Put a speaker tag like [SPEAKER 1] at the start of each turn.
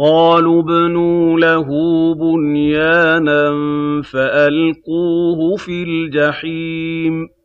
[SPEAKER 1] قَالُوا ابْنُوا لَهُ بُنْيَانًا فَأَلْقُوهُ فِي الْجَحِيمِ.